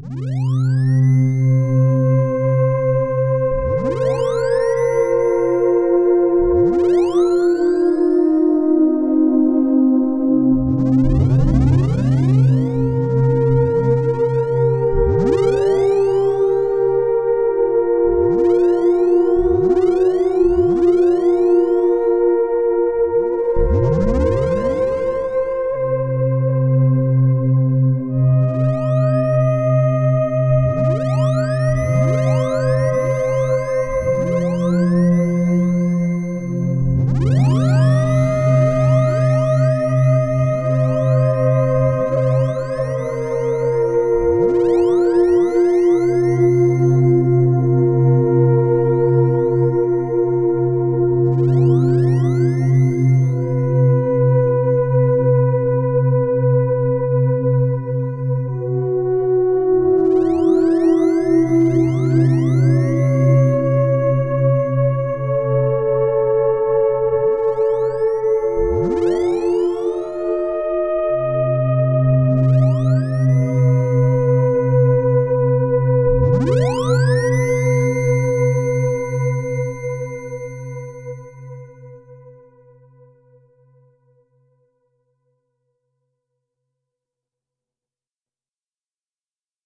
you Bye.